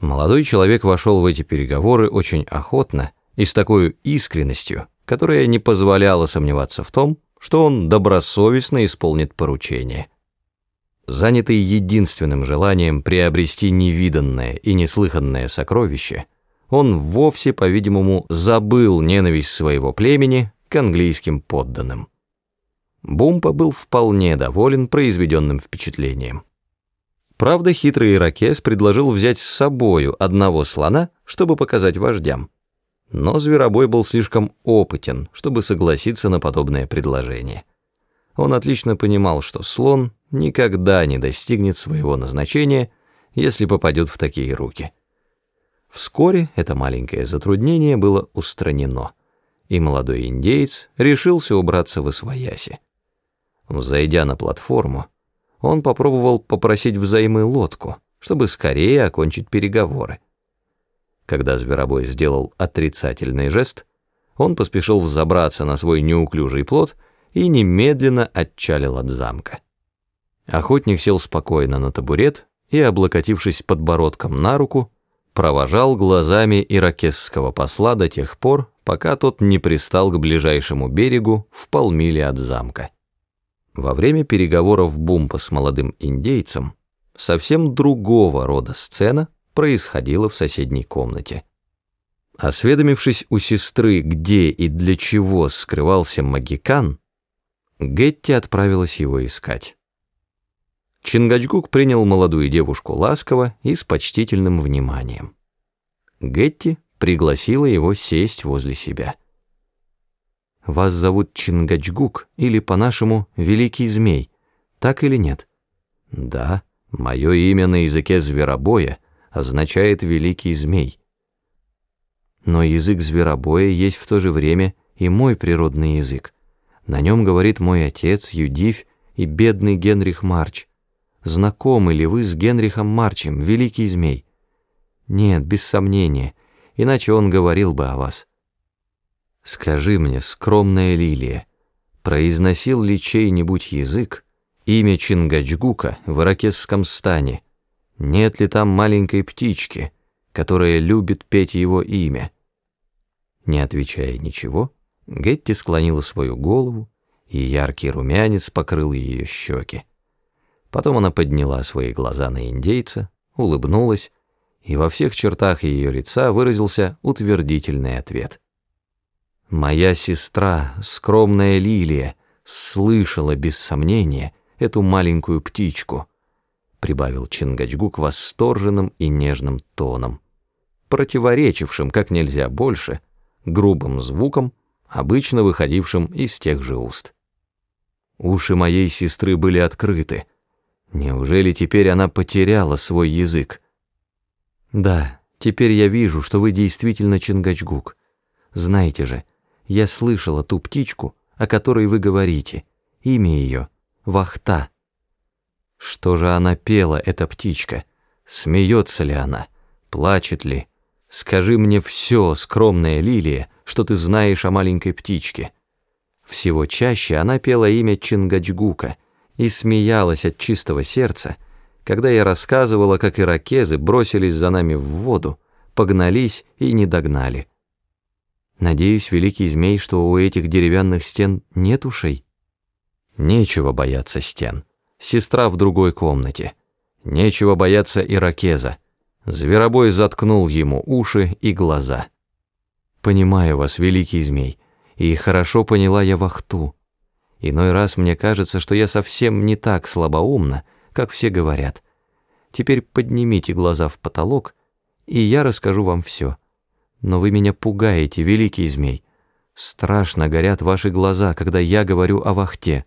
Молодой человек вошел в эти переговоры очень охотно и с такой искренностью, которая не позволяла сомневаться в том, что он добросовестно исполнит поручение. Занятый единственным желанием приобрести невиданное и неслыханное сокровище, он вовсе, по-видимому, забыл ненависть своего племени к английским подданным. Бумпа был вполне доволен произведенным впечатлением. Правда, хитрый иракес предложил взять с собою одного слона, чтобы показать вождям. Но зверобой был слишком опытен, чтобы согласиться на подобное предложение. Он отлично понимал, что слон никогда не достигнет своего назначения, если попадет в такие руки. Вскоре это маленькое затруднение было устранено, и молодой индеец решился убраться в Освояси. Зайдя на платформу, он попробовал попросить взаймы лодку, чтобы скорее окончить переговоры. Когда Зверобой сделал отрицательный жест, он поспешил взобраться на свой неуклюжий плот и немедленно отчалил от замка. Охотник сел спокойно на табурет и, облокотившись подбородком на руку, провожал глазами иракесского посла до тех пор, пока тот не пристал к ближайшему берегу в полмиле от замка. Во время переговоров Бумпа с молодым индейцем совсем другого рода сцена происходила в соседней комнате. Осведомившись у сестры, где и для чего скрывался магикан, Гетти отправилась его искать. Чингачгук принял молодую девушку ласково и с почтительным вниманием. Гетти пригласила его сесть возле себя. Вас зовут Чингачгук или по-нашему Великий Змей, так или нет? Да, мое имя на языке зверобоя означает Великий Змей. Но язык зверобоя есть в то же время и мой природный язык. На нем говорит мой отец, Юдивь и бедный Генрих Марч. Знакомы ли вы с Генрихом Марчем, Великий Змей? Нет, без сомнения, иначе он говорил бы о вас. Скажи мне, скромная лилия, произносил ли чей-нибудь язык имя Чингачгука в иракесском стане? Нет ли там маленькой птички, которая любит петь его имя? Не отвечая ничего, Гетти склонила свою голову, и яркий румянец покрыл ее щеки. Потом она подняла свои глаза на индейца, улыбнулась, и во всех чертах ее лица выразился утвердительный ответ — Моя сестра, скромная Лилия, слышала без сомнения эту маленькую птичку, прибавил Чингачгук восторженным и нежным тоном, противоречившим как нельзя больше грубым звуком, обычно выходившим из тех же уст. Уши моей сестры были открыты. Неужели теперь она потеряла свой язык? Да, теперь я вижу, что вы действительно Чингачгук. Знаете же, я слышала ту птичку, о которой вы говорите. Имя ее — Вахта. Что же она пела, эта птичка? Смеется ли она? Плачет ли? Скажи мне все, скромная лилия, что ты знаешь о маленькой птичке. Всего чаще она пела имя Чингачгука и смеялась от чистого сердца, когда я рассказывала, как иракезы бросились за нами в воду, погнались и не догнали. Надеюсь, великий змей, что у этих деревянных стен нет ушей? Нечего бояться стен. Сестра в другой комнате. Нечего бояться иракеза. Зверобой заткнул ему уши и глаза. Понимаю вас, великий змей, и хорошо поняла я вахту. Иной раз мне кажется, что я совсем не так слабоумна, как все говорят. Теперь поднимите глаза в потолок, и я расскажу вам все. Но вы меня пугаете, великий змей. Страшно горят ваши глаза, когда я говорю о вахте.